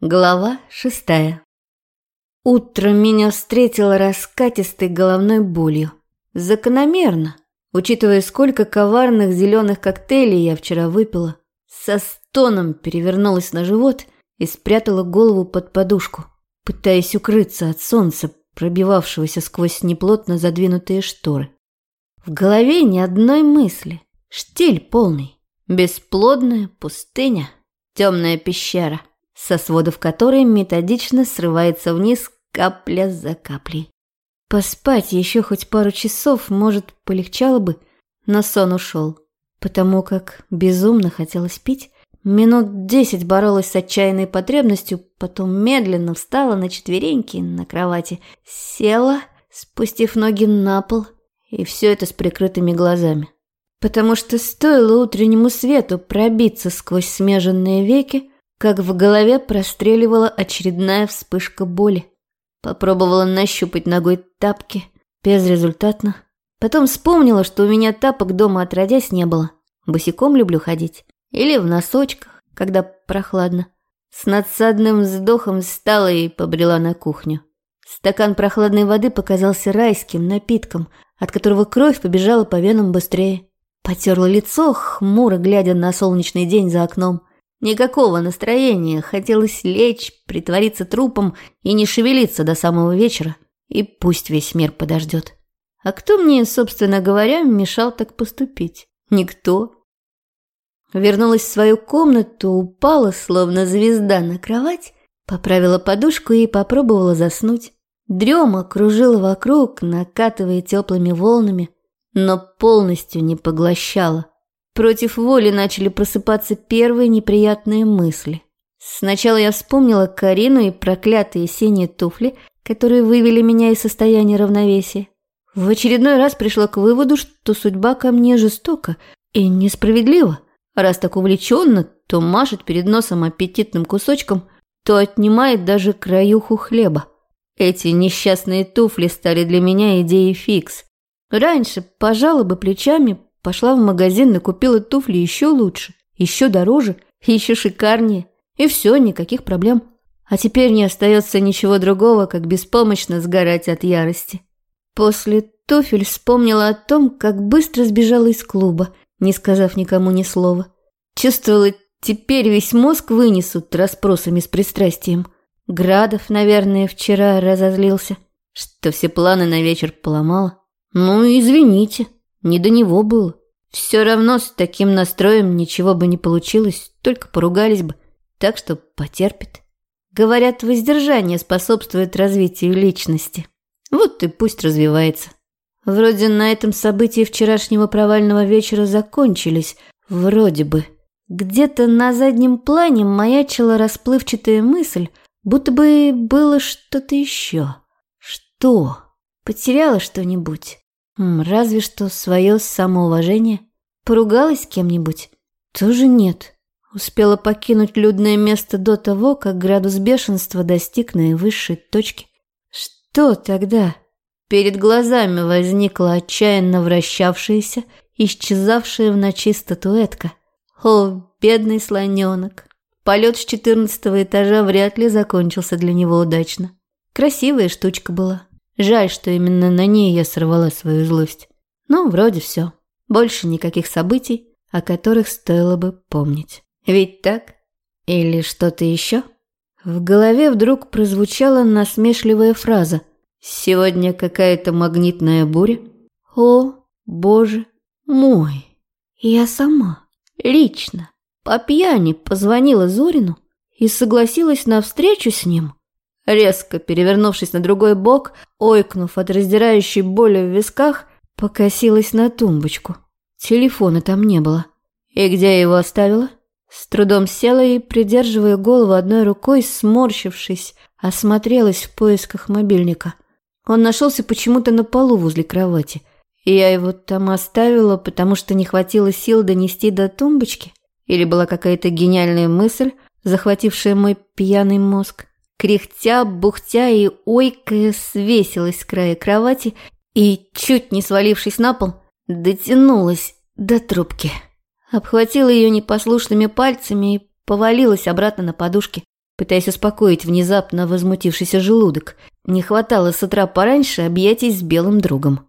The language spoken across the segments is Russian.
Глава шестая. Утро меня встретило раскатистой головной болью. Закономерно, учитывая, сколько коварных зеленых коктейлей я вчера выпила. Со стоном перевернулась на живот и спрятала голову под подушку, пытаясь укрыться от солнца, пробивавшегося сквозь неплотно задвинутые шторы. В голове ни одной мысли. Штиль полный. Бесплодная пустыня, темная пещера со сводов которой методично срывается вниз капля за каплей. Поспать еще хоть пару часов, может, полегчало бы, но сон ушел, потому как безумно хотелось пить. Минут десять боролась с отчаянной потребностью, потом медленно встала на четвереньки на кровати, села, спустив ноги на пол, и все это с прикрытыми глазами. Потому что стоило утреннему свету пробиться сквозь смеженные веки, как в голове простреливала очередная вспышка боли. Попробовала нащупать ногой тапки, безрезультатно. Потом вспомнила, что у меня тапок дома отродясь не было. Босиком люблю ходить. Или в носочках, когда прохладно. С надсадным вздохом встала и побрела на кухню. Стакан прохладной воды показался райским напитком, от которого кровь побежала по венам быстрее. Потерла лицо, хмуро глядя на солнечный день за окном. Никакого настроения, хотелось лечь, притвориться трупом и не шевелиться до самого вечера, и пусть весь мир подождет. А кто мне, собственно говоря, мешал так поступить? Никто. Вернулась в свою комнату, упала, словно звезда, на кровать, поправила подушку и попробовала заснуть. Дрема кружила вокруг, накатывая теплыми волнами, но полностью не поглощала. Против воли начали просыпаться первые неприятные мысли. Сначала я вспомнила Карину и проклятые синие туфли, которые вывели меня из состояния равновесия. В очередной раз пришла к выводу, что судьба ко мне жестока и несправедлива. Раз так увлеченно, то машет перед носом аппетитным кусочком, то отнимает даже краюху хлеба. Эти несчастные туфли стали для меня идеей фикс. Раньше пожала бы плечами, Пошла в магазин и купила туфли еще лучше, еще дороже, еще шикарнее. И все, никаких проблем. А теперь не остается ничего другого, как беспомощно сгорать от ярости. После туфель вспомнила о том, как быстро сбежала из клуба, не сказав никому ни слова. Чувствовала, теперь весь мозг вынесут расспросами с пристрастием. Градов, наверное, вчера разозлился, что все планы на вечер поломала. Ну, извините. Не до него было. Все равно с таким настроем ничего бы не получилось, только поругались бы. Так что потерпит. Говорят, воздержание способствует развитию личности. Вот и пусть развивается. Вроде на этом события вчерашнего провального вечера закончились. Вроде бы. Где-то на заднем плане маячила расплывчатая мысль, будто бы было что-то еще. Что? Потеряла что-нибудь? Разве что свое самоуважение. Поругалась с кем-нибудь? Тоже нет. Успела покинуть людное место до того, как градус бешенства достиг наивысшей точки. Что тогда? Перед глазами возникла отчаянно вращавшаяся, исчезавшая в ночи статуэтка. О, бедный слоненок. Полет с четырнадцатого этажа вряд ли закончился для него удачно. Красивая штучка была. Жаль, что именно на ней я сорвала свою злость. Ну, вроде все. Больше никаких событий, о которых стоило бы помнить. Ведь так? Или что-то еще? В голове вдруг прозвучала насмешливая фраза. «Сегодня какая-то магнитная буря?» «О, боже мой!» Я сама, лично, по пьяни позвонила Зорину и согласилась на встречу с ним – Резко перевернувшись на другой бок, ойкнув от раздирающей боли в висках, покосилась на тумбочку. Телефона там не было. И где я его оставила? С трудом села и, придерживая голову одной рукой, сморщившись, осмотрелась в поисках мобильника. Он нашелся почему-то на полу возле кровати. И я его там оставила, потому что не хватило сил донести до тумбочки? Или была какая-то гениальная мысль, захватившая мой пьяный мозг? Кряхтя, бухтя и ойкая свесилась с края кровати и, чуть не свалившись на пол, дотянулась до трубки. Обхватила ее непослушными пальцами и повалилась обратно на подушки. пытаясь успокоить внезапно возмутившийся желудок. Не хватало с утра пораньше объятий с белым другом.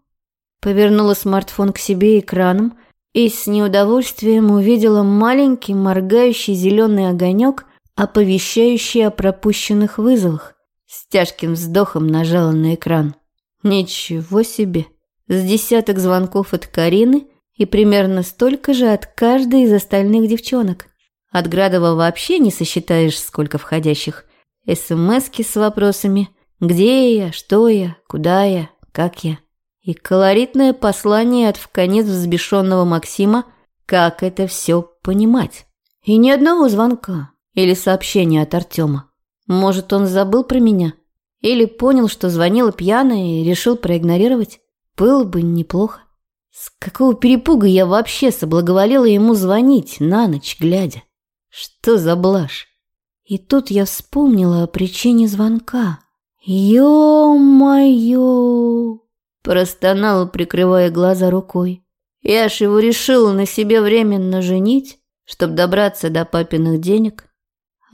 Повернула смартфон к себе экраном и с неудовольствием увидела маленький моргающий зеленый огонек, оповещающий о пропущенных вызовах. С тяжким вздохом нажала на экран. Ничего себе! С десяток звонков от Карины и примерно столько же от каждой из остальных девчонок. От Градова вообще не сосчитаешь, сколько входящих. СМСки с вопросами «Где я?», «Что я?», «Куда я?», «Как я?». И колоритное послание от вконец взбешенного Максима «Как это все понимать?». И ни одного звонка или сообщения от Артема. Может, он забыл про меня? Или понял, что звонила пьяная и решил проигнорировать? Было бы неплохо. С какого перепуга я вообще соблаговолила ему звонить на ночь глядя? Что за блажь? И тут я вспомнила о причине звонка. «Ё-моё!» – простонала, прикрывая глаза рукой. «Я ж его решила на себе временно женить, чтобы добраться до папиных денег.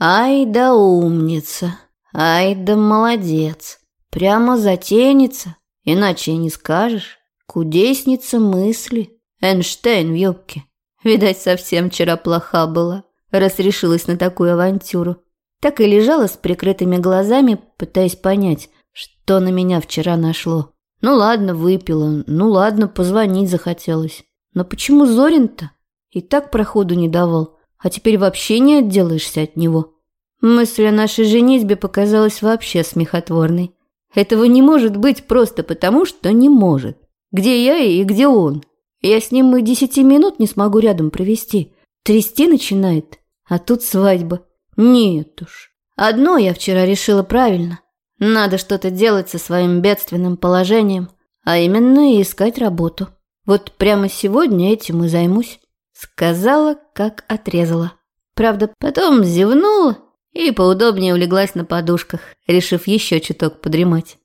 Ай да умница, ай да молодец, прямо затейница, иначе не скажешь. Кудесница мысли, Эйнштейн в юбке. Видать, совсем вчера плоха была раз решилась на такую авантюру. Так и лежала с прикрытыми глазами, пытаясь понять, что на меня вчера нашло. Ну ладно, выпила, ну ладно, позвонить захотелось. Но почему Зорин-то? И так проходу не давал, а теперь вообще не отделаешься от него. Мысль о нашей женитьбе показалась вообще смехотворной. Этого не может быть просто потому, что не может. Где я и где он? Я с ним и десяти минут не смогу рядом провести. Трясти начинает, а тут свадьба. Нет уж. Одно я вчера решила правильно. Надо что-то делать со своим бедственным положением, а именно искать работу. Вот прямо сегодня этим и займусь. Сказала, как отрезала. Правда, потом зевнула и поудобнее улеглась на подушках, решив еще чуток подремать.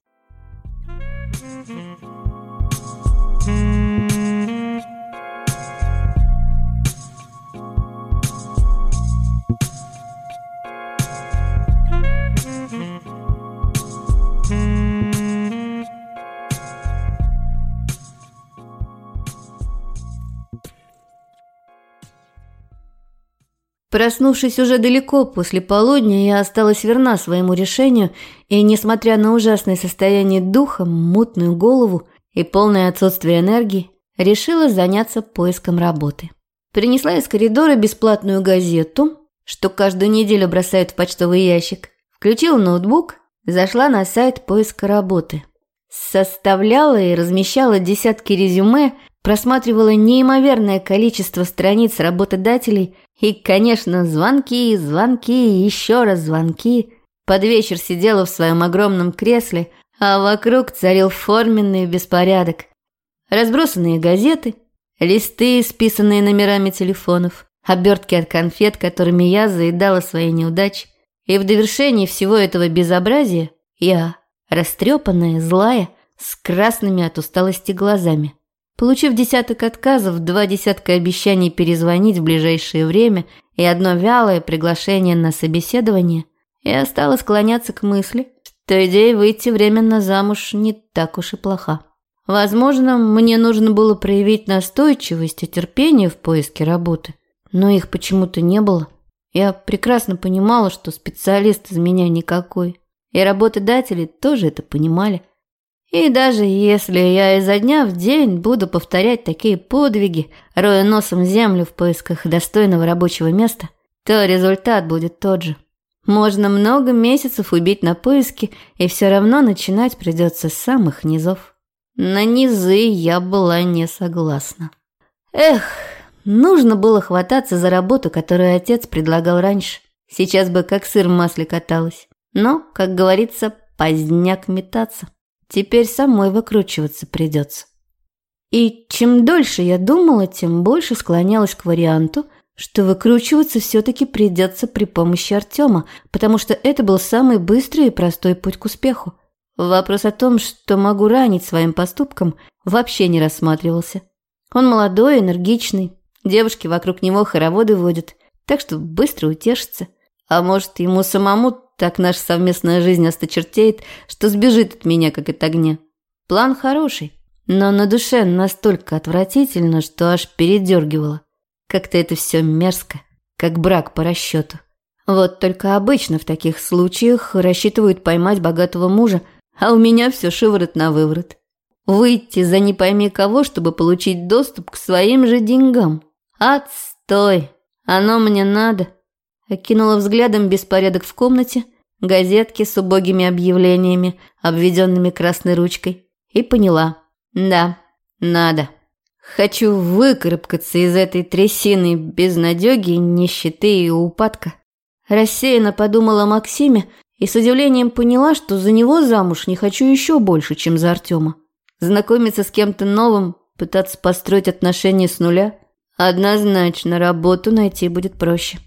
Проснувшись уже далеко после полудня, я осталась верна своему решению и, несмотря на ужасное состояние духа, мутную голову и полное отсутствие энергии, решила заняться поиском работы. Принесла из коридора бесплатную газету, что каждую неделю бросают в почтовый ящик, включила ноутбук, зашла на сайт поиска работы. Составляла и размещала десятки резюме, просматривала неимоверное количество страниц работодателей и, конечно, звонки, звонки и еще раз звонки. Под вечер сидела в своем огромном кресле, а вокруг царил форменный беспорядок. Разбросанные газеты, листы, списанные номерами телефонов, обертки от конфет, которыми я заедала свои неудачи. И в довершении всего этого безобразия я, растрепанная, злая, с красными от усталости глазами. Получив десяток отказов, два десятка обещаний перезвонить в ближайшее время и одно вялое приглашение на собеседование, я стала склоняться к мысли, что идея выйти временно замуж не так уж и плоха. Возможно, мне нужно было проявить настойчивость и терпение в поиске работы, но их почему-то не было. Я прекрасно понимала, что специалист из меня никакой, и работодатели тоже это понимали – и даже если я изо дня в день буду повторять такие подвиги, роя носом землю в поисках достойного рабочего места, то результат будет тот же. Можно много месяцев убить на поиски, и все равно начинать придется с самых низов. На низы я была не согласна. Эх, нужно было хвататься за работу, которую отец предлагал раньше. Сейчас бы как сыр в масле каталась. Но, как говорится, поздняк метаться. Теперь самой выкручиваться придется. И чем дольше я думала, тем больше склонялась к варианту, что выкручиваться все-таки придется при помощи Артема, потому что это был самый быстрый и простой путь к успеху. Вопрос о том, что могу ранить своим поступком, вообще не рассматривался. Он молодой, энергичный, девушки вокруг него хороводы водят, так что быстро утешится. А может, ему самому так наша совместная жизнь осточертеет, что сбежит от меня, как от огня. План хороший, но на душе настолько отвратительно, что аж передергивало. Как-то это все мерзко, как брак по расчету. Вот только обычно в таких случаях рассчитывают поймать богатого мужа, а у меня все шиворот на выворот. Выйти за не пойми кого, чтобы получить доступ к своим же деньгам. Отстой! Оно мне надо. Окинула взглядом беспорядок в комнате, газетки с убогими объявлениями, обведенными красной ручкой, и поняла. Да, надо. Хочу выкарабкаться из этой трясины безнадёги, нищеты и упадка. Рассеянно подумала Максиме и с удивлением поняла, что за него замуж не хочу еще больше, чем за Артема. Знакомиться с кем-то новым, пытаться построить отношения с нуля – однозначно работу найти будет проще.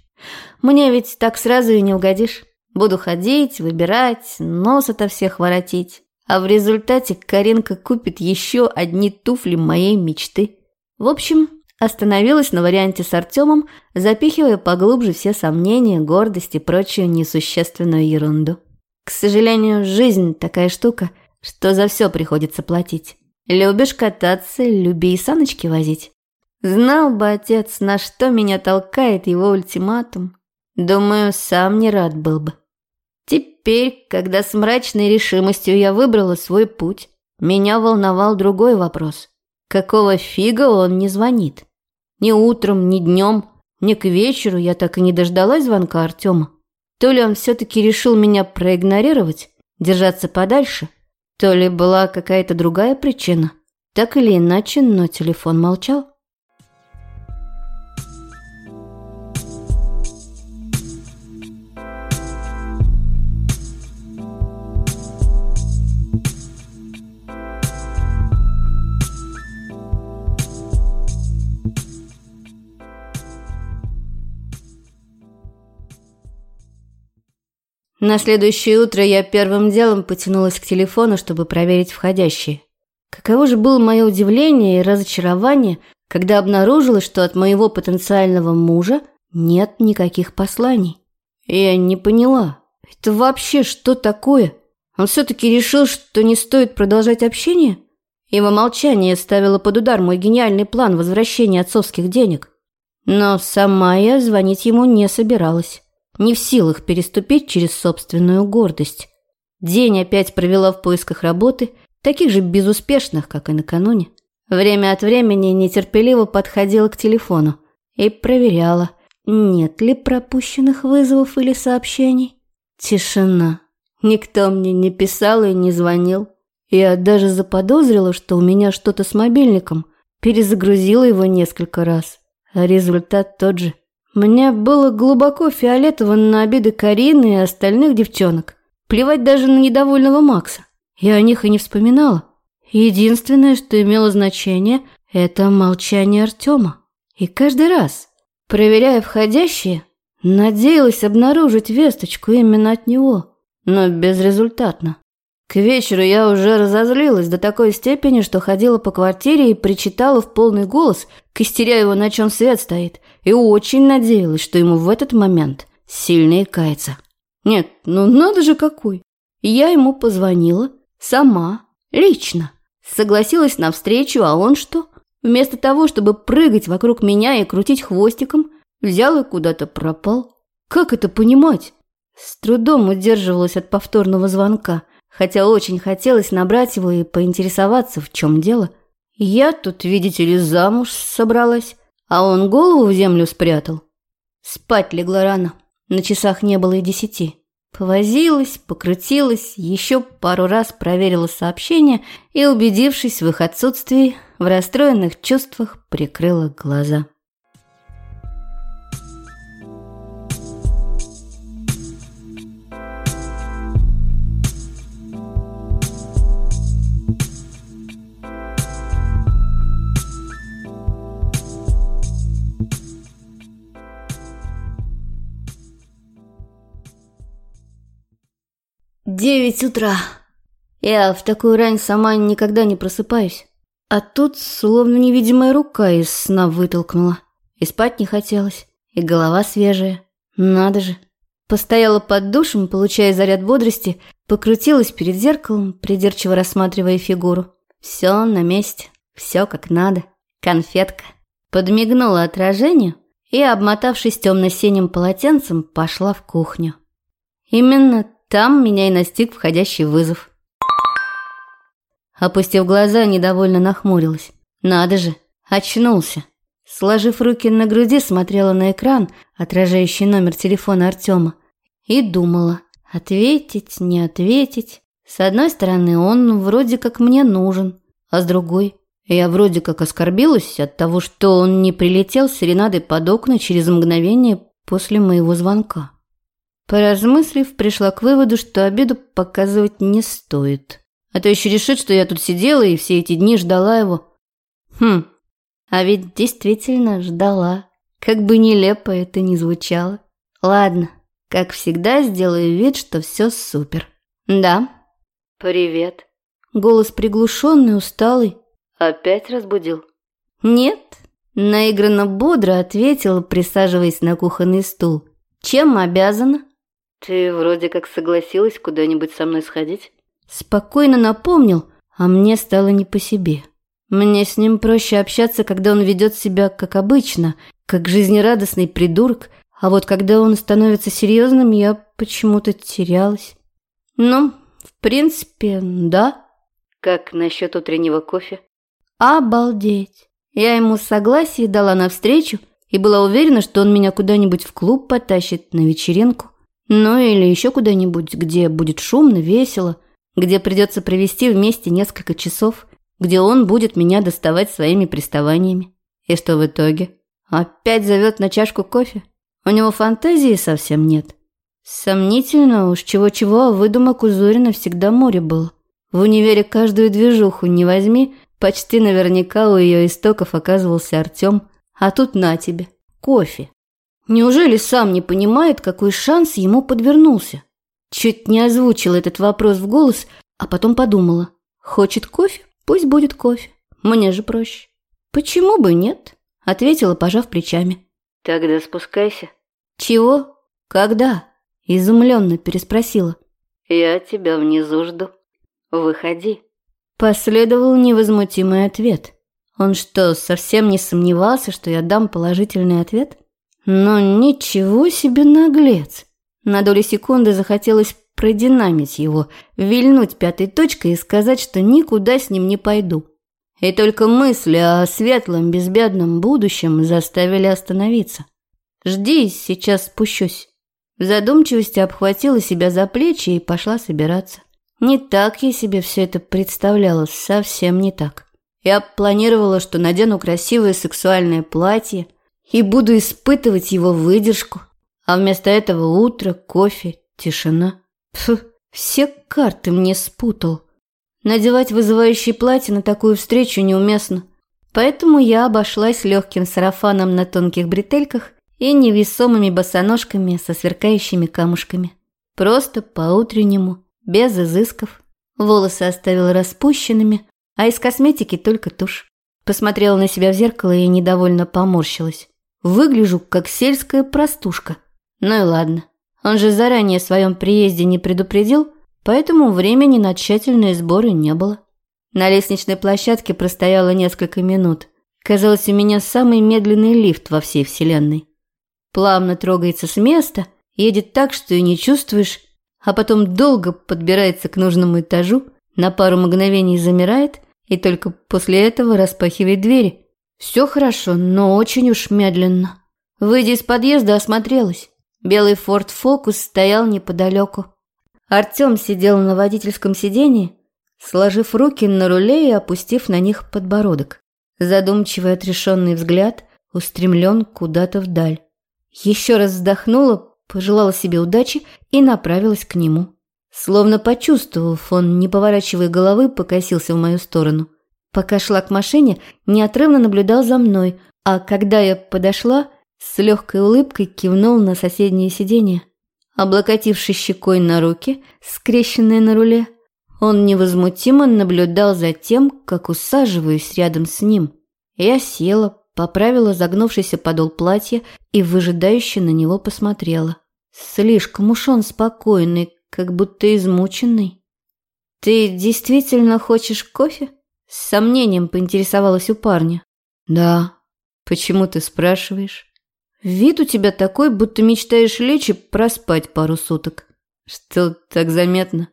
Мне ведь так сразу и не угодишь. Буду ходить, выбирать, нос ото всех воротить. А в результате Каринка купит еще одни туфли моей мечты. В общем, остановилась на варианте с Артемом, запихивая поглубже все сомнения, гордость и прочую несущественную ерунду. К сожалению, жизнь такая штука, что за все приходится платить. Любишь кататься, люби и саночки возить. Знал бы отец, на что меня толкает его ультиматум. Думаю, сам не рад был бы. Теперь, когда с мрачной решимостью я выбрала свой путь, меня волновал другой вопрос. Какого фига он не звонит? Ни утром, ни днем, ни к вечеру я так и не дождалась звонка Артема. То ли он все-таки решил меня проигнорировать, держаться подальше, то ли была какая-то другая причина. Так или иначе, но телефон молчал. На следующее утро я первым делом потянулась к телефону, чтобы проверить входящие. Каково же было мое удивление и разочарование, когда обнаружилось, что от моего потенциального мужа нет никаких посланий. Я не поняла, это вообще что такое? Он все-таки решил, что не стоит продолжать общение? Его молчание ставило под удар мой гениальный план возвращения отцовских денег. Но сама я звонить ему не собиралась не в силах переступить через собственную гордость. День опять провела в поисках работы, таких же безуспешных, как и накануне. Время от времени нетерпеливо подходила к телефону и проверяла, нет ли пропущенных вызовов или сообщений. Тишина. Никто мне не писал и не звонил. Я даже заподозрила, что у меня что-то с мобильником. Перезагрузила его несколько раз. А результат тот же – мне было глубоко фиолетово на обиды Карины и остальных девчонок. Плевать даже на недовольного Макса. Я о них и не вспоминала. Единственное, что имело значение, это молчание Артема. И каждый раз, проверяя входящие, надеялась обнаружить весточку именно от него, но безрезультатно. К вечеру я уже разозлилась до такой степени, что ходила по квартире и причитала в полный голос, костеря его, на чем свет стоит, и очень надеялась, что ему в этот момент сильно икается. Нет, ну надо же какой. Я ему позвонила, сама, лично. Согласилась на встречу, а он что? Вместо того, чтобы прыгать вокруг меня и крутить хвостиком, взял и куда-то пропал. Как это понимать? С трудом удерживалась от повторного звонка – хотя очень хотелось набрать его и поинтересоваться, в чем дело. Я тут, видите ли, замуж собралась, а он голову в землю спрятал. Спать легла рано, на часах не было и десяти. Повозилась, покрутилась, еще пару раз проверила сообщения и, убедившись в их отсутствии, в расстроенных чувствах прикрыла глаза. Девять утра. Я в такую рань сама никогда не просыпаюсь. А тут словно невидимая рука из сна вытолкнула. И спать не хотелось, и голова свежая. Надо же. Постояла под душем, получая заряд бодрости, покрутилась перед зеркалом, придирчиво рассматривая фигуру. Все на месте, все как надо. Конфетка. Подмигнула отражению и, обмотавшись темно-синим полотенцем, пошла в кухню. Именно там меня и настиг входящий вызов. Опустив глаза, недовольно нахмурилась. Надо же, очнулся. Сложив руки на груди, смотрела на экран, отражающий номер телефона Артема, и думала, ответить, не ответить. С одной стороны, он вроде как мне нужен, а с другой, я вроде как оскорбилась от того, что он не прилетел с серенадой под окна через мгновение после моего звонка. Поразмыслив, пришла к выводу, что обиду показывать не стоит. А то еще решит, что я тут сидела и все эти дни ждала его. Хм, а ведь действительно ждала. Как бы нелепо это ни звучало. Ладно, как всегда, сделаю вид, что все супер. Да. Привет. Голос приглушенный, усталый. Опять разбудил? Нет. Наигранно бодро ответила, присаживаясь на кухонный стул. Чем обязана? Ты вроде как согласилась куда-нибудь со мной сходить? Спокойно напомнил, а мне стало не по себе. Мне с ним проще общаться, когда он ведет себя как обычно, как жизнерадостный придурок, а вот когда он становится серьезным, я почему-то терялась. Ну, в принципе, да. Как насчет утреннего кофе? Обалдеть. Я ему согласие дала навстречу и была уверена, что он меня куда-нибудь в клуб потащит на вечеринку. Ну или еще куда-нибудь, где будет шумно, весело, где придется провести вместе несколько часов – где он будет меня доставать своими приставаниями. И что в итоге? Опять зовет на чашку кофе? У него фантазии совсем нет. Сомнительно уж чего-чего, а выдумок у Зорина всегда море было. В универе каждую движуху не возьми, почти наверняка у ее истоков оказывался Артем, а тут на тебе, кофе. Неужели сам не понимает, какой шанс ему подвернулся? Чуть не озвучила этот вопрос в голос, а потом подумала. Хочет кофе? Пусть будет кофе. Мне же проще. Почему бы нет? Ответила, пожав плечами. Тогда спускайся. Чего? Когда? Изумленно переспросила. Я тебя внизу жду. Выходи. Последовал невозмутимый ответ. Он что, совсем не сомневался, что я дам положительный ответ? Но ничего себе наглец. На долю секунды захотелось продинамить его, вильнуть пятой точкой и сказать, что никуда с ним не пойду. И только мысли о светлом безбедном будущем заставили остановиться. «Жди, сейчас спущусь». В задумчивости обхватила себя за плечи и пошла собираться. Не так я себе все это представляла, совсем не так. Я планировала, что надену красивое сексуальное платье и буду испытывать его выдержку. А вместо этого утро, кофе, тишина. Фу, все карты мне спутал. Надевать вызывающее платье на такую встречу неуместно. Поэтому я обошлась легким сарафаном на тонких бретельках и невесомыми босоножками со сверкающими камушками. Просто по-утреннему, без изысков. Волосы оставила распущенными, а из косметики только тушь. Посмотрела на себя в зеркало и недовольно поморщилась. Выгляжу, как сельская простушка. Ну и ладно. Он же заранее о своем приезде не предупредил, поэтому времени на тщательные сборы не было. На лестничной площадке простояла несколько минут. Казалось, у меня самый медленный лифт во всей вселенной. Плавно трогается с места, едет так, что и не чувствуешь, а потом долго подбирается к нужному этажу, на пару мгновений замирает и только после этого распахивает двери. Все хорошо, но очень уж медленно. Выйдя из подъезда, осмотрелась. Белый Ford Focus стоял неподалеку. Артем сидел на водительском сиденье, сложив руки на руле и опустив на них подбородок. Задумчивый отрешенный взгляд устремлен куда-то вдаль. Еще раз вздохнула, пожелала себе удачи и направилась к нему. Словно почувствовав, он, не поворачивая головы, покосился в мою сторону. Пока шла к машине, неотрывно наблюдал за мной, а когда я подошла, с легкой улыбкой кивнул на соседнее сиденье. Облокотившись щекой на руки, скрещенные на руле, он невозмутимо наблюдал за тем, как усаживаюсь рядом с ним. Я села, поправила загнувшийся подол платья и выжидающе на него посмотрела. Слишком уж он спокойный, как будто измученный. «Ты действительно хочешь кофе?» С сомнением поинтересовалась у парня. «Да. Почему ты спрашиваешь?» «Вид у тебя такой, будто мечтаешь лечь и проспать пару суток». «Что так заметно?»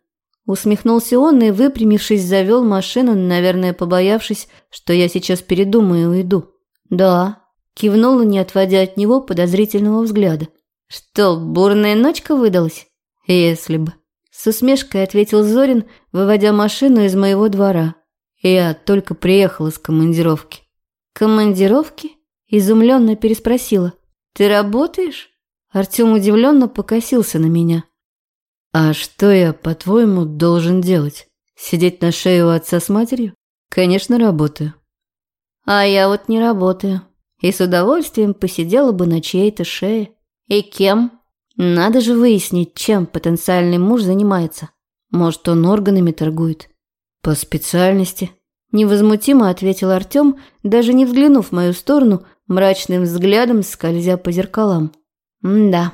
Усмехнулся он и, выпрямившись, завел машину, наверное, побоявшись, что я сейчас передумаю и уйду. «Да», – кивнула, не отводя от него подозрительного взгляда. «Что, бурная ночка выдалась?» «Если бы». С усмешкой ответил Зорин, выводя машину из моего двора. Я только приехал из командировки. «Командировки?» – изумленно переспросила. «Ты работаешь?» Артем удивленно покосился на меня. «А что я, по-твоему, должен делать? Сидеть на шее у отца с матерью? Конечно, работаю». «А я вот не работаю. И с удовольствием посидела бы на чьей-то шее. И кем?» Надо же выяснить, чем потенциальный муж занимается. Может, он органами торгует. По специальности. Невозмутимо ответил Артем, даже не взглянув в мою сторону, мрачным взглядом скользя по зеркалам. да,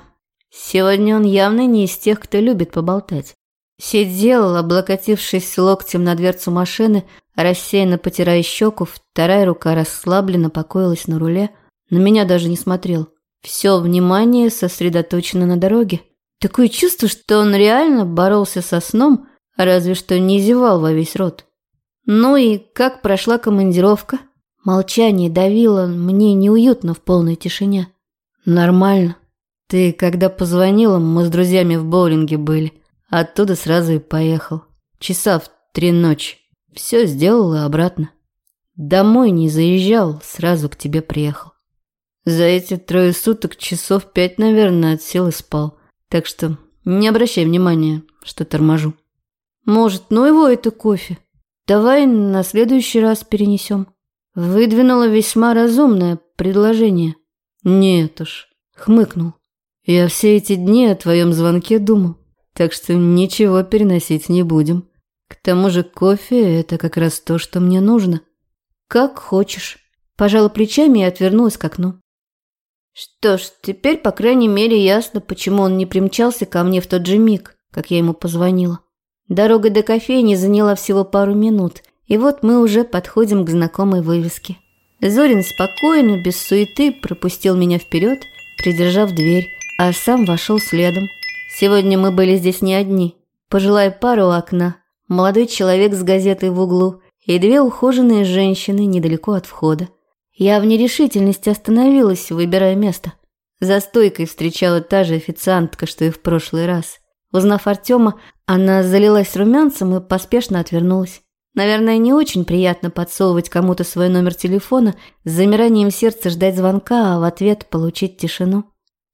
сегодня он явно не из тех, кто любит поболтать. Сидел, облокотившись локтем на дверцу машины, рассеянно потирая щеку, вторая рука расслабленно покоилась на руле, на меня даже не смотрел. Все внимание сосредоточено на дороге. Такое чувство, что он реально боролся со сном, разве что не зевал во весь рот. Ну и как прошла командировка? Молчание давило, мне неуютно в полной тишине. Нормально. Ты, когда позвонила, мы с друзьями в боулинге были. Оттуда сразу и поехал. Часа в три ночи. Все сделал и обратно. Домой не заезжал, сразу к тебе приехал. За эти трое суток часов пять, наверное, от силы спал. Так что не обращай внимания, что торможу. Может, ну его это кофе? Давай на следующий раз перенесем. Выдвинула весьма разумное предложение. Нет уж, хмыкнул. Я все эти дни о твоем звонке думал, так что ничего переносить не будем. К тому же кофе – это как раз то, что мне нужно. Как хочешь. Пожала плечами и отвернулась к окну. Что ж, теперь, по крайней мере, ясно, почему он не примчался ко мне в тот же миг, как я ему позвонила. Дорога до кофейни заняла всего пару минут, и вот мы уже подходим к знакомой вывеске. Зорин спокойно, без суеты, пропустил меня вперед, придержав дверь, а сам вошел следом. Сегодня мы были здесь не одни. Пожилая пара у окна, молодой человек с газетой в углу и две ухоженные женщины недалеко от входа. Я в нерешительности остановилась, выбирая место. За стойкой встречала та же официантка, что и в прошлый раз. Узнав Артема, она залилась румянцем и поспешно отвернулась. Наверное, не очень приятно подсовывать кому-то свой номер телефона, с замиранием сердца ждать звонка, а в ответ получить тишину.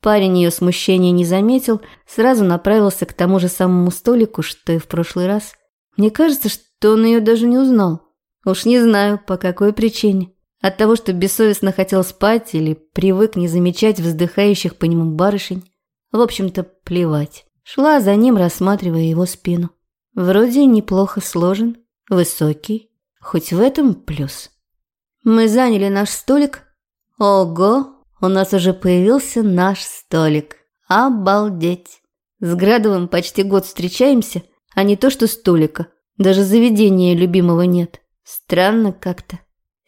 Парень ее смущения не заметил, сразу направился к тому же самому столику, что и в прошлый раз. Мне кажется, что он ее даже не узнал. Уж не знаю, по какой причине. От того, что бессовестно хотел спать или привык не замечать вздыхающих по нему барышень. В общем-то, плевать. Шла за ним, рассматривая его спину. Вроде неплохо сложен, высокий, хоть в этом плюс. Мы заняли наш столик. Ого, у нас уже появился наш столик. Обалдеть. С Градовым почти год встречаемся, а не то что столика. Даже заведения любимого нет. Странно как-то.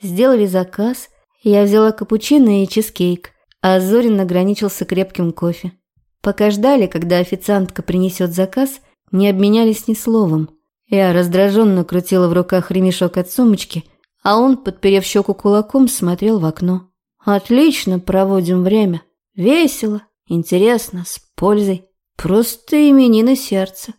Сделали заказ, я взяла капучино и чизкейк, а Зорин ограничился крепким кофе. Пока ждали, когда официантка принесет заказ, не обменялись ни словом. Я раздраженно крутила в руках ремешок от сумочки, а он, подперев щеку кулаком, смотрел в окно. «Отлично проводим время. Весело, интересно, с пользой. Просто именины сердца».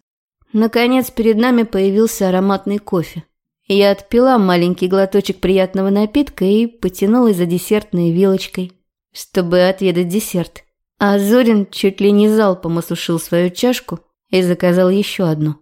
Наконец перед нами появился ароматный кофе. Я отпила маленький глоточек приятного напитка и потянулась за десертной вилочкой, чтобы отведать десерт. А Зорин чуть ли не залпом осушил свою чашку и заказал еще одну.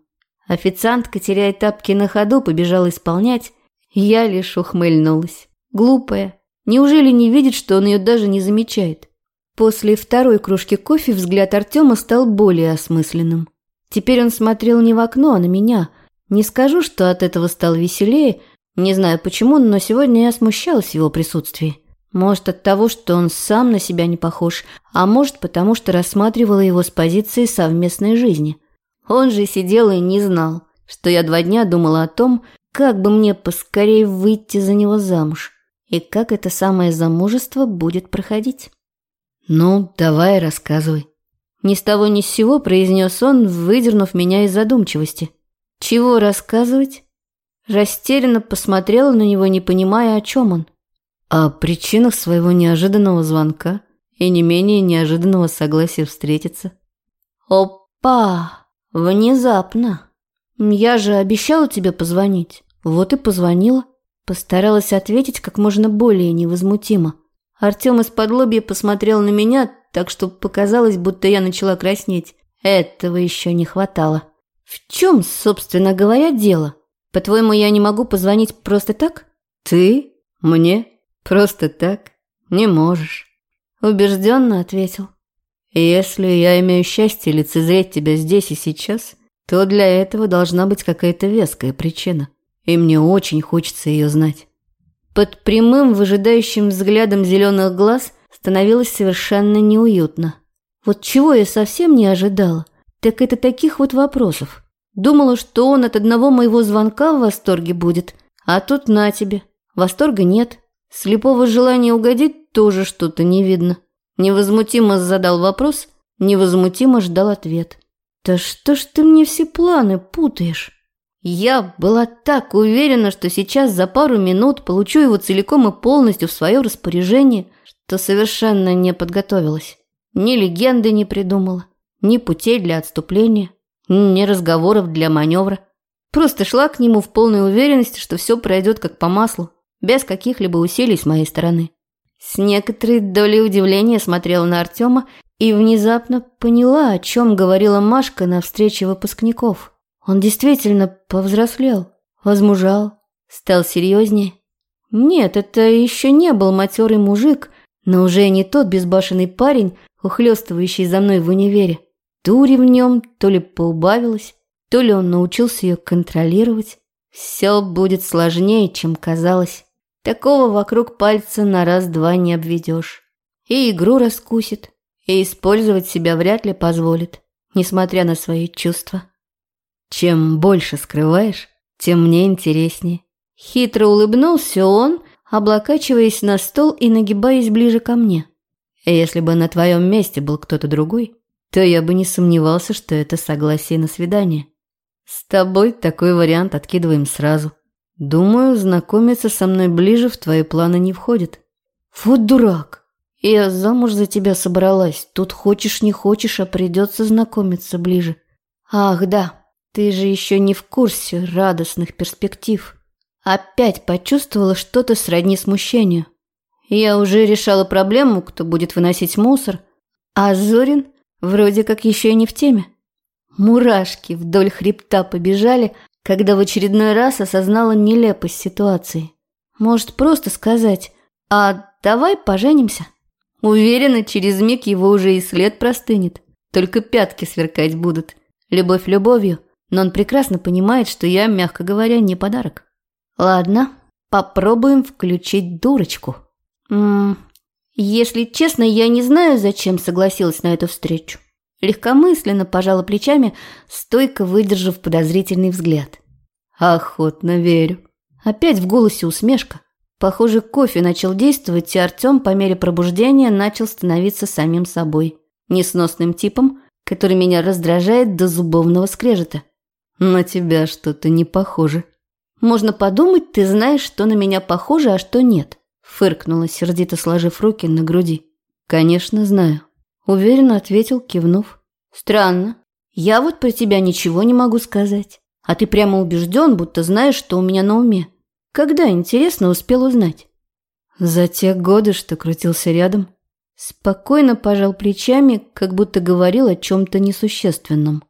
Официантка, теряя тапки на ходу, побежала исполнять. Я лишь ухмыльнулась. Глупая. Неужели не видит, что он ее даже не замечает? После второй кружки кофе взгляд Артема стал более осмысленным. Теперь он смотрел не в окно, а на меня – не скажу, что от этого стал веселее, не знаю почему, но сегодня я смущалась в его присутствии. Может, от того, что он сам на себя не похож, а может, потому что рассматривала его с позиции совместной жизни. Он же сидел и не знал, что я два дня думала о том, как бы мне поскорее выйти за него замуж и как это самое замужество будет проходить. «Ну, давай, рассказывай». Ни с того ни с сего произнес он, выдернув меня из задумчивости. «Чего рассказывать?» Растерянно посмотрела на него, не понимая, о чем он. О причинах своего неожиданного звонка и не менее неожиданного согласия встретиться. «Опа! Внезапно! Я же обещала тебе позвонить. Вот и позвонила». Постаралась ответить как можно более невозмутимо. Артем из-под посмотрел на меня, так что показалось, будто я начала краснеть. Этого еще не хватало. В чем, собственно говоря, дело? По-твоему, я не могу позвонить просто так? Ты? Мне? Просто так? Не можешь. Убежденно ответил. Если я имею счастье лицезреть тебя здесь и сейчас, то для этого должна быть какая-то веская причина. И мне очень хочется ее знать. Под прямым, выжидающим взглядом зеленых глаз становилось совершенно неуютно. Вот чего я совсем не ожидала, так это таких вот вопросов. Думала, что он от одного моего звонка в восторге будет, а тут на тебе. Восторга нет. Слепого желания угодить тоже что-то не видно. Невозмутимо задал вопрос, невозмутимо ждал ответ. «Да что ж ты мне все планы путаешь?» Я была так уверена, что сейчас за пару минут получу его целиком и полностью в свое распоряжение, что совершенно не подготовилась. Ни легенды не придумала, ни путей для отступления, ни разговоров для маневра. Просто шла к нему в полной уверенности, что все пройдет как по маслу, без каких-либо усилий с моей стороны. С некоторой долей удивления смотрела на Артема и внезапно поняла, о чем говорила Машка на встрече выпускников. Он действительно повзрослел, возмужал, стал серьезнее. Нет, это еще не был матерый мужик, но уже не тот безбашенный парень, ухлёстывающий за мной в универе. Дури в нем то ли поубавилось, то ли он научился ее контролировать. Все будет сложнее, чем казалось. Такого вокруг пальца на раз-два не обведешь. И игру раскусит, и использовать себя вряд ли позволит, несмотря на свои чувства. Чем больше скрываешь, тем мне интереснее. Хитро улыбнулся он, облокачиваясь на стол и нагибаясь ближе ко мне. Если бы на твоем месте был кто-то другой, то я бы не сомневался, что это согласие на свидание. С тобой такой вариант откидываем сразу. Думаю, знакомиться со мной ближе в твои планы не входит. Вот дурак. Я замуж за тебя собралась. Тут хочешь не хочешь, а придется знакомиться ближе. Ах, да, ты же еще не в курсе радостных перспектив. Опять почувствовала что-то сродни смущению. Я уже решала проблему, кто будет выносить мусор, а Зорин вроде как еще и не в теме. Мурашки вдоль хребта побежали, когда в очередной раз осознала нелепость ситуации. Может, просто сказать «А давай поженимся?» Уверена, через миг его уже и след простынет, только пятки сверкать будут. Любовь любовью, но он прекрасно понимает, что я, мягко говоря, не подарок. Ладно, попробуем включить дурочку. М если честно, я не знаю, зачем согласилась на эту встречу. Легкомысленно пожала плечами, стойко выдержав подозрительный взгляд. Охотно верю. Опять в голосе усмешка. Похоже, кофе начал действовать, и Артем по мере пробуждения начал становиться самим собой. Несносным типом, который меня раздражает до зубовного скрежета. На тебя что-то не похоже. Можно подумать, ты знаешь, что на меня похоже, а что нет. Фыркнула, сердито сложив руки на груди. Конечно, знаю. Уверенно ответил, кивнув. Странно. Я вот про тебя ничего не могу сказать. А ты прямо убежден, будто знаешь, что у меня на уме. Когда, интересно, успел узнать? За те годы, что крутился рядом. Спокойно пожал плечами, как будто говорил о чем-то несущественном.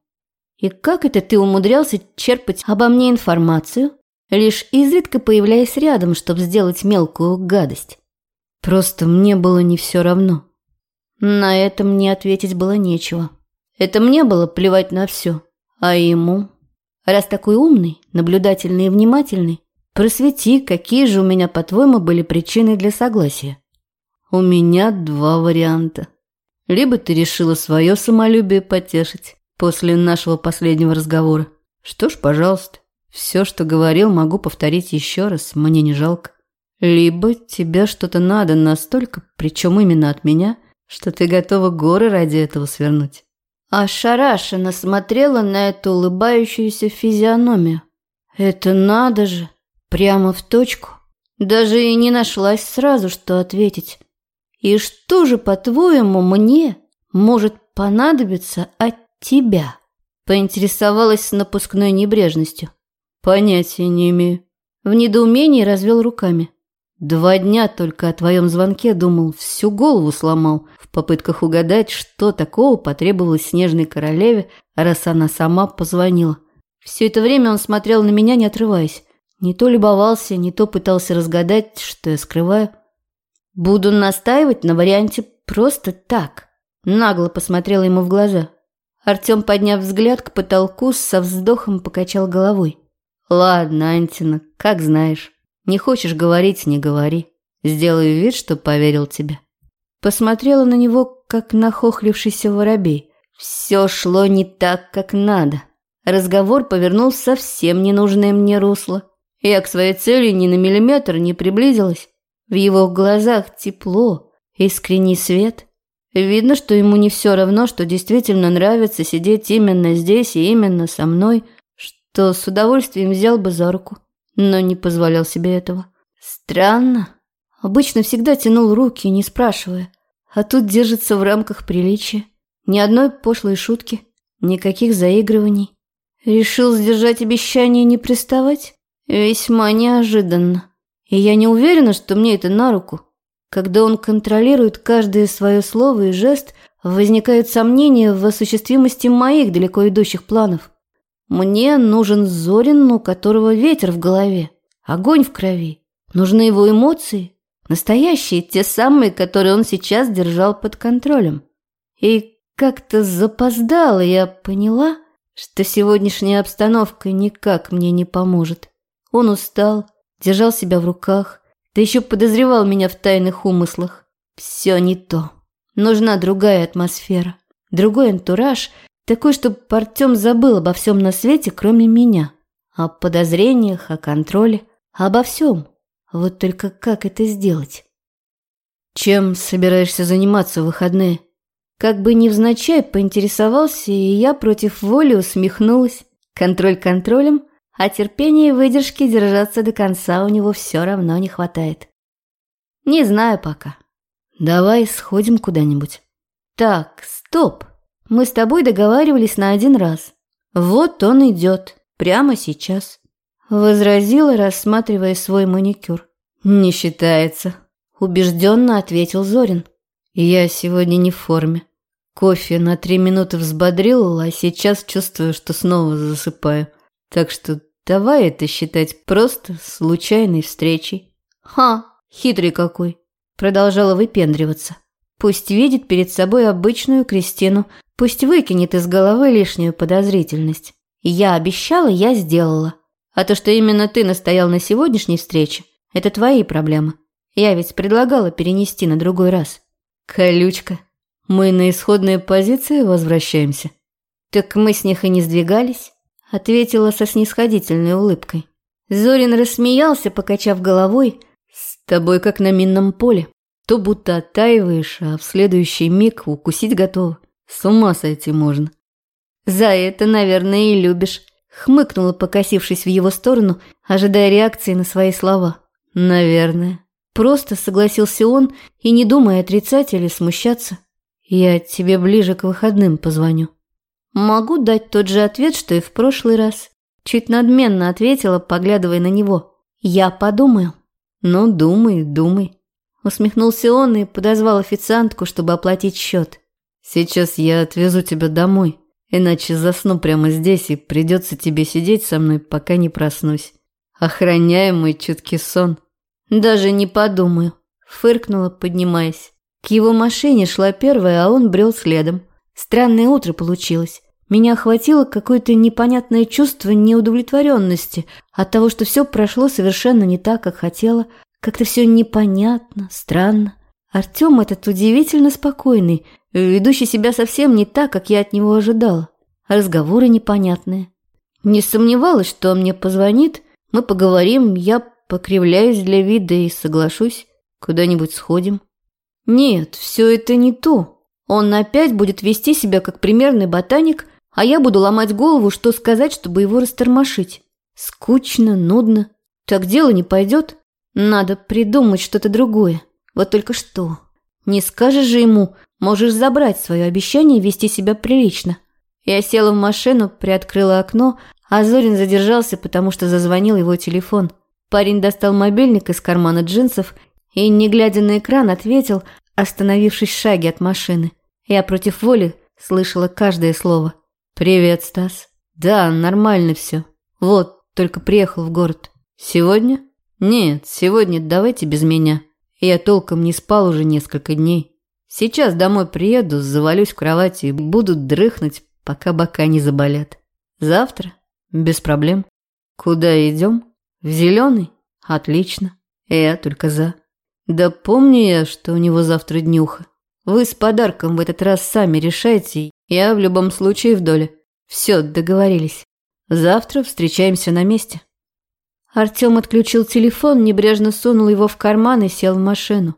И как это ты умудрялся черпать обо мне информацию, лишь изредка появляясь рядом, чтобы сделать мелкую гадость? Просто мне было не все равно. На это мне ответить было нечего. Это мне было плевать на все, а ему... Раз такой умный, наблюдательный и внимательный, просвети, какие же у меня, по-твоему, были причины для согласия. У меня два варианта. Либо ты решила свое самолюбие потешить после нашего последнего разговора. Что ж, пожалуйста, все, что говорил, могу повторить еще раз, мне не жалко. Либо тебе что-то надо настолько, причем именно от меня, что ты готова горы ради этого свернуть. Шарашина смотрела на эту улыбающуюся физиономию. Это надо же, прямо в точку. Даже и не нашлась сразу, что ответить. И что же, по-твоему, мне может понадобиться от тебя? Поинтересовалась с напускной небрежностью. Понятия не имею. В недоумении развел руками. Два дня только о твоем звонке думал, всю голову сломал в попытках угадать, что такого потребовалось Снежной Королеве, раз она сама позвонила. Все это время он смотрел на меня, не отрываясь. Не то любовался, не то пытался разгадать, что я скрываю. Буду настаивать на варианте просто так. Нагло посмотрела ему в глаза. Артем, подняв взгляд к потолку, со вздохом покачал головой. «Ладно, Антина, как знаешь. Не хочешь говорить – не говори. Сделаю вид, что поверил тебе». Посмотрела на него, как нахохлившийся воробей. Все шло не так, как надо. Разговор повернул совсем ненужное мне русло. Я к своей цели ни на миллиметр не приблизилась. В его глазах тепло, искренний свет. Видно, что ему не все равно, что действительно нравится сидеть именно здесь и именно со мной, что с удовольствием взял бы за руку, но не позволял себе этого. Странно. Обычно всегда тянул руки, не спрашивая, а тут держится в рамках приличия. Ни одной пошлой шутки, никаких заигрываний. Решил сдержать обещание не приставать? Весьма неожиданно. И я не уверена, что мне это на руку. Когда он контролирует каждое свое слово и жест, возникают сомнения в осуществимости моих далеко идущих планов. Мне нужен Зорин, у которого ветер в голове, огонь в крови. Нужны его эмоции, настоящие, те самые, которые он сейчас держал под контролем. И как-то запоздало я поняла, что сегодняшняя обстановка никак мне не поможет. Он устал, держал себя в руках, да еще подозревал меня в тайных умыслах. Все не то. Нужна другая атмосфера, другой антураж, такой, чтобы Артем забыл обо всем на свете, кроме меня. О подозрениях, о контроле, обо всем. Вот только как это сделать? Чем собираешься заниматься в выходные? Как бы невзначай поинтересовался, и я против воли усмехнулась. Контроль контролем, а терпения и выдержки держаться до конца у него все равно не хватает. Не знаю пока. Давай сходим куда-нибудь. Так, стоп. Мы с тобой договаривались на один раз. Вот он идет, прямо сейчас. Возразила, рассматривая свой маникюр. Не считается. Убежденно ответил Зорин. Я сегодня не в форме. Кофе на три минуты взбодрил, а сейчас чувствую, что снова засыпаю. Так что давай это считать просто случайной встречей. Ха, хитрый какой. Продолжала выпендриваться. Пусть видит перед собой обычную Кристину, пусть выкинет из головы лишнюю подозрительность. Я обещала, я сделала. А то, что именно ты настоял на сегодняшней встрече, это твои проблемы. Я ведь предлагала перенести на другой раз. Колючка, мы на исходные позиции возвращаемся. Так мы с них и не сдвигались ответила со снисходительной улыбкой. Зорин рассмеялся, покачав головой. «С тобой как на минном поле. То будто оттаиваешь, а в следующий миг укусить готов. С ума сойти можно». «За это, наверное, и любишь», — хмыкнула, покосившись в его сторону, ожидая реакции на свои слова. «Наверное». Просто согласился он и не думая отрицать или смущаться. «Я тебе ближе к выходным позвоню». Могу дать тот же ответ, что и в прошлый раз. Чуть надменно ответила, поглядывая на него. Я подумаю. Ну, думай, думай. Усмехнулся он и подозвал официантку, чтобы оплатить счет. Сейчас я отвезу тебя домой, иначе засну прямо здесь и придется тебе сидеть со мной, пока не проснусь. Охраняемый чуткий сон. Даже не подумаю. Фыркнула, поднимаясь. К его машине шла первая, а он брел следом. Странное утро получилось. Меня охватило какое-то непонятное чувство неудовлетворенности от того, что все прошло совершенно не так, как хотела. Как-то все непонятно, странно. Артем этот удивительно спокойный, ведущий себя совсем не так, как я от него ожидала. Разговоры непонятные. Не сомневалась, что он мне позвонит, мы поговорим, я покривляюсь для вида и соглашусь. Куда-нибудь сходим. Нет, все это не то. Он опять будет вести себя как примерный ботаник, а я буду ломать голову, что сказать, чтобы его растормошить. Скучно, нудно. Так дело не пойдет. Надо придумать что-то другое. Вот только что. Не скажешь же ему, можешь забрать свое обещание вести себя прилично. Я села в машину, приоткрыла окно, а Зорин задержался, потому что зазвонил его телефон. Парень достал мобильник из кармана джинсов и, не глядя на экран, ответил, остановившись в шаге от машины. Я против воли слышала каждое слово. «Привет, Стас». «Да, нормально все. Вот, только приехал в город». «Сегодня?» «Нет, сегодня давайте без меня. Я толком не спал уже несколько дней. Сейчас домой приеду, завалюсь в кровати и буду дрыхнуть, пока бока не заболят. Завтра? Без проблем. Куда идем? В зеленый? Отлично. Я только за. Да помню я, что у него завтра днюха. Вы с подарком в этот раз сами решайте, я в любом случае в доле. Все, договорились. Завтра встречаемся на месте. Артем отключил телефон, небрежно сунул его в карман и сел в машину.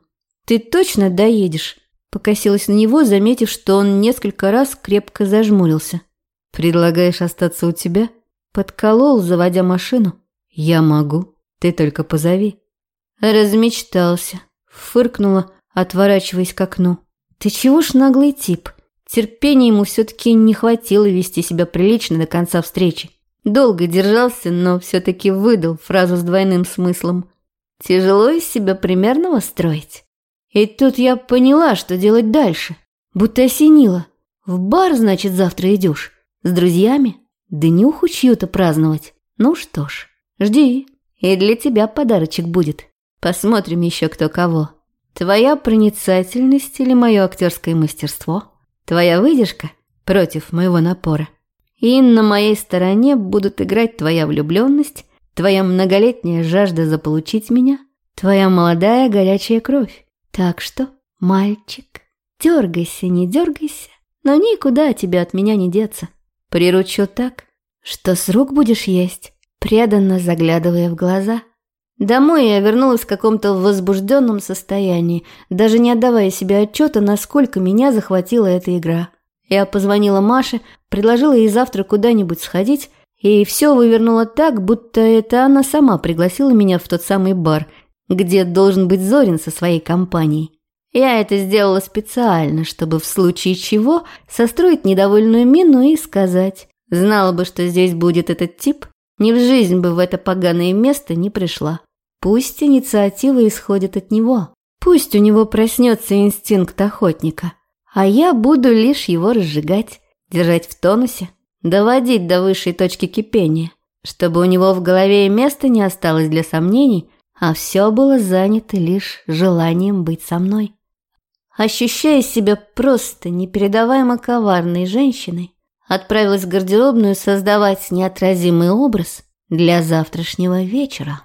«Ты точно доедешь?» Покосилась на него, заметив, что он несколько раз крепко зажмурился. «Предлагаешь остаться у тебя?» Подколол, заводя машину. «Я могу. Ты только позови». Размечтался. Фыркнула, отворачиваясь к окну. «Ты чего ж наглый тип?» Терпения ему все-таки не хватило вести себя прилично до конца встречи. Долго держался, но все-таки выдал фразу с двойным смыслом. «Тяжело из себя примерного строить?» И тут я поняла, что делать дальше. Будто осенило. В бар, значит, завтра идешь? С друзьями? Днюху чью-то праздновать? Ну что ж, жди. И для тебя подарочек будет. Посмотрим еще кто кого. Твоя проницательность или мое актерское мастерство? Твоя выдержка против моего напора? И на моей стороне будут играть твоя влюбленность, твоя многолетняя жажда заполучить меня, твоя молодая горячая кровь. Так что, мальчик, дергайся, не дергайся, но никуда тебе от меня не деться. Приручу так, что с рук будешь есть, преданно заглядывая в глаза. Домой я вернулась в каком-то возбужденном состоянии, даже не отдавая себе отчета, насколько меня захватила эта игра. Я позвонила Маше, предложила ей завтра куда-нибудь сходить, и все вывернуло так, будто это она сама пригласила меня в тот самый бар, где должен быть Зорин со своей компанией. Я это сделала специально, чтобы в случае чего состроить недовольную мину и сказать. Знала бы, что здесь будет этот тип, ни в жизнь бы в это поганое место не пришла. Пусть инициатива исходит от него. Пусть у него проснется инстинкт охотника а я буду лишь его разжигать, держать в тонусе, доводить до высшей точки кипения, чтобы у него в голове места не осталось для сомнений, а все было занято лишь желанием быть со мной. Ощущая себя просто непередаваемо коварной женщиной, отправилась в гардеробную создавать неотразимый образ для завтрашнего вечера.